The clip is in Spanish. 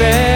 usted.